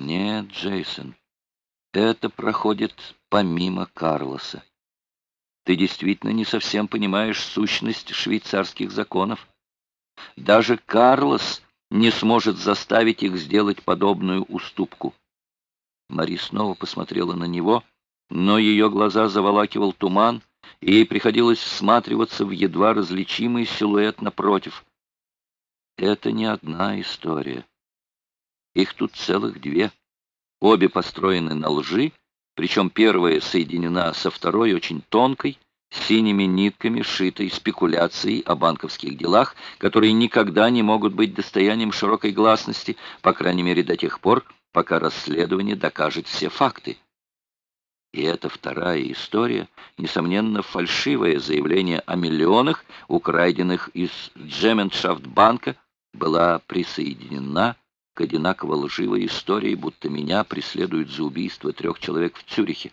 Нет, Джейсон, это проходит помимо Карлоса. Ты действительно не совсем понимаешь сущность швейцарских законов. Даже Карлос не сможет заставить их сделать подобную уступку. Мари снова посмотрела на него, но ее глаза заволакивал туман, и ей приходилось всматриваться в едва различимый силуэт напротив. Это не одна история. Их тут целых две. Обе построены на лжи, причем первая соединена со второй очень тонкой, синими нитками шитой спекуляцией о банковских делах, которые никогда не могут быть достоянием широкой гласности, по крайней мере до тех пор, пока расследование докажет все факты. И эта вторая история, несомненно, фальшивое заявление о миллионах, украденных из Джеменшафтбанка, была присоединена к одинаково лживой истории, будто меня преследуют за убийство трех человек в Цюрихе.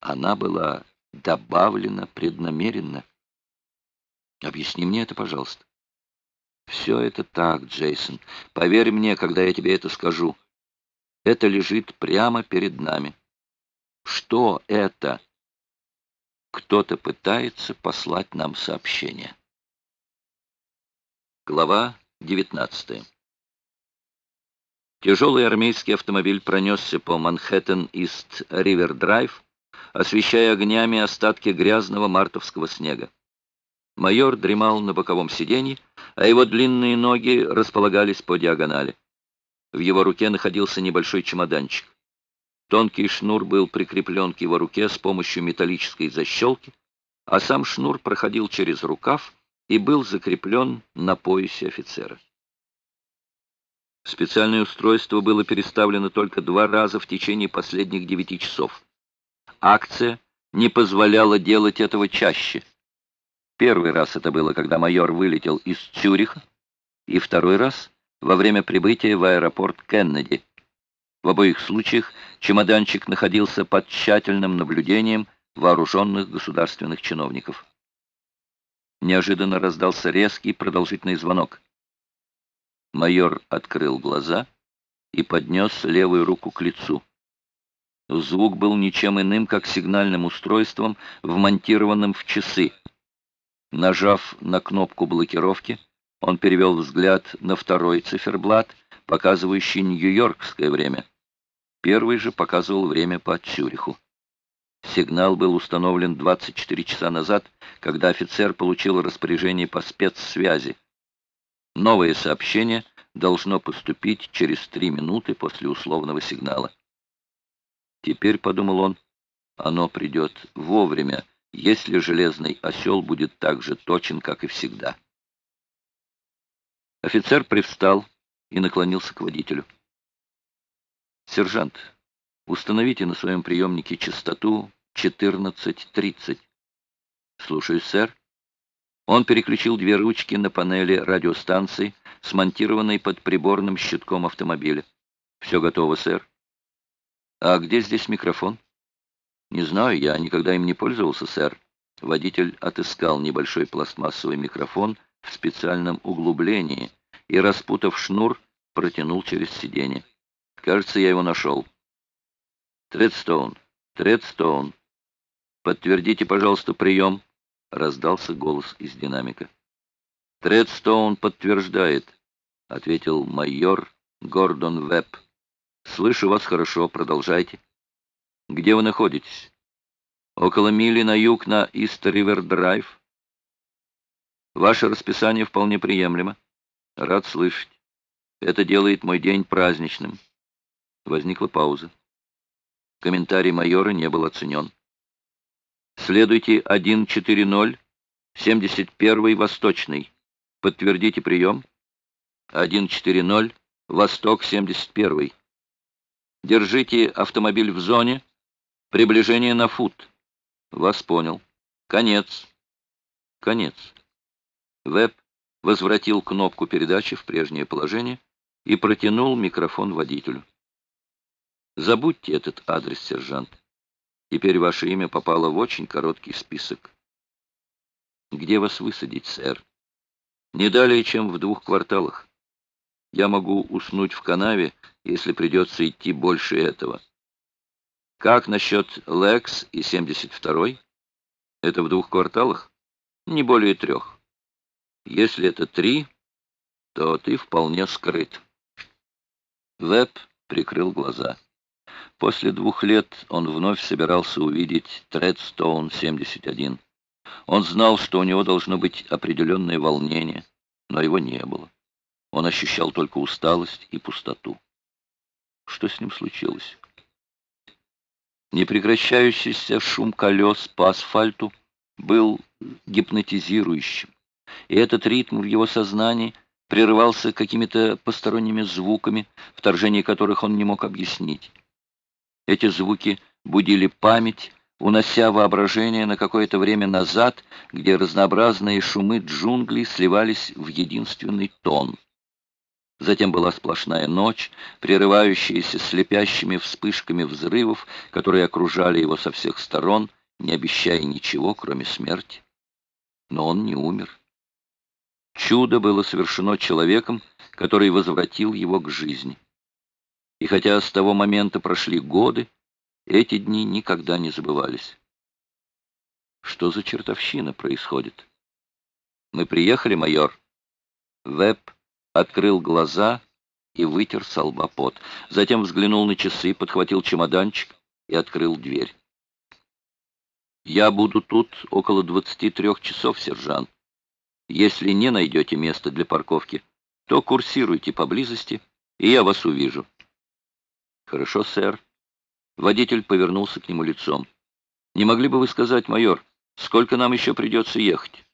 Она была добавлена преднамеренно. Объясни мне это, пожалуйста. Все это так, Джейсон. Поверь мне, когда я тебе это скажу. Это лежит прямо перед нами. Что это? Кто-то пытается послать нам сообщение. Глава 19. Тяжелый армейский автомобиль пронесся по Манхэттен-Ист-Ривер-Драйв, освещая огнями остатки грязного мартовского снега. Майор дремал на боковом сиденье, а его длинные ноги располагались по диагонали. В его руке находился небольшой чемоданчик. Тонкий шнур был прикреплен к его руке с помощью металлической защелки, а сам шнур проходил через рукав и был закреплен на поясе офицера. Специальное устройство было переставлено только два раза в течение последних девяти часов. Акция не позволяла делать этого чаще. Первый раз это было, когда майор вылетел из Цюриха, и второй раз — во время прибытия в аэропорт Кеннеди. В обоих случаях чемоданчик находился под тщательным наблюдением вооруженных государственных чиновников. Неожиданно раздался резкий продолжительный звонок. Майор открыл глаза и поднес левую руку к лицу. Звук был ничем иным, как сигнальным устройством, вмонтированным в часы. Нажав на кнопку блокировки, он перевел взгляд на второй циферблат, показывающий нью-йоркское время. Первый же показывал время по Цюриху. Сигнал был установлен 24 часа назад, когда офицер получил распоряжение по спецсвязи. Новое сообщение должно поступить через три минуты после условного сигнала. Теперь, подумал он, оно придет вовремя, если железный осел будет так же точен, как и всегда. Офицер привстал и наклонился к водителю. «Сержант, установите на своем приемнике частоту 14.30». «Слушаюсь, сэр». Он переключил две ручки на панели радиостанции, смонтированной под приборным щитком автомобиля. «Все готово, сэр». «А где здесь микрофон?» «Не знаю, я никогда им не пользовался, сэр». Водитель отыскал небольшой пластмассовый микрофон в специальном углублении и, распутав шнур, протянул через сиденье. «Кажется, я его нашел». «Тредстоун, Тредстоун, подтвердите, пожалуйста, прием». — раздался голос из динамика. «Тредстоун подтверждает», — ответил майор Гордон Веб. «Слышу вас хорошо, продолжайте». «Где вы находитесь?» «Около мили на юг на Ист-Ривер-Драйв». «Ваше расписание вполне приемлемо. Рад слышать. Это делает мой день праздничным». Возникла пауза. Комментарий майора не был оценен. Следуйте 140, 71 Восточный. Подтвердите прием. 140, Восток 71. Держите автомобиль в зоне. Приближение на фут. Вас понял. Конец. Конец. Веб возвратил кнопку передачи в прежнее положение и протянул микрофон водителю. Забудьте этот адрес, сержант. Теперь ваше имя попало в очень короткий список. Где вас высадить, сэр? Не далее, чем в двух кварталах. Я могу уснуть в канаве, если придется идти больше этого. Как насчет Лекс и 72-й? Это в двух кварталах? Не более трех. Если это три, то ты вполне скрыт. Веб прикрыл глаза. После двух лет он вновь собирался увидеть Тредстоун-71. Он знал, что у него должно быть определенное волнение, но его не было. Он ощущал только усталость и пустоту. Что с ним случилось? Непрекращающийся шум колес по асфальту был гипнотизирующим, и этот ритм в его сознании прерывался какими-то посторонними звуками, вторжение которых он не мог объяснить. Эти звуки будили память, унося воображение на какое-то время назад, где разнообразные шумы джунглей сливались в единственный тон — Затем была сплошная ночь, прерывающаяся слепящими вспышками взрывов, которые окружали его со всех сторон, не обещая ничего, кроме смерти. Но он не умер. Чудо было совершено человеком, который возвратил его к жизни. И хотя с того момента прошли годы, эти дни никогда не забывались. Что за чертовщина происходит? Мы приехали, майор. Веб открыл глаза и вытер со лба пот. Затем взглянул на часы, подхватил чемоданчик и открыл дверь. «Я буду тут около двадцати трех часов, сержант. Если не найдете место для парковки, то курсируйте поблизости, и я вас увижу». «Хорошо, сэр». Водитель повернулся к нему лицом. «Не могли бы вы сказать, майор, сколько нам еще придется ехать?»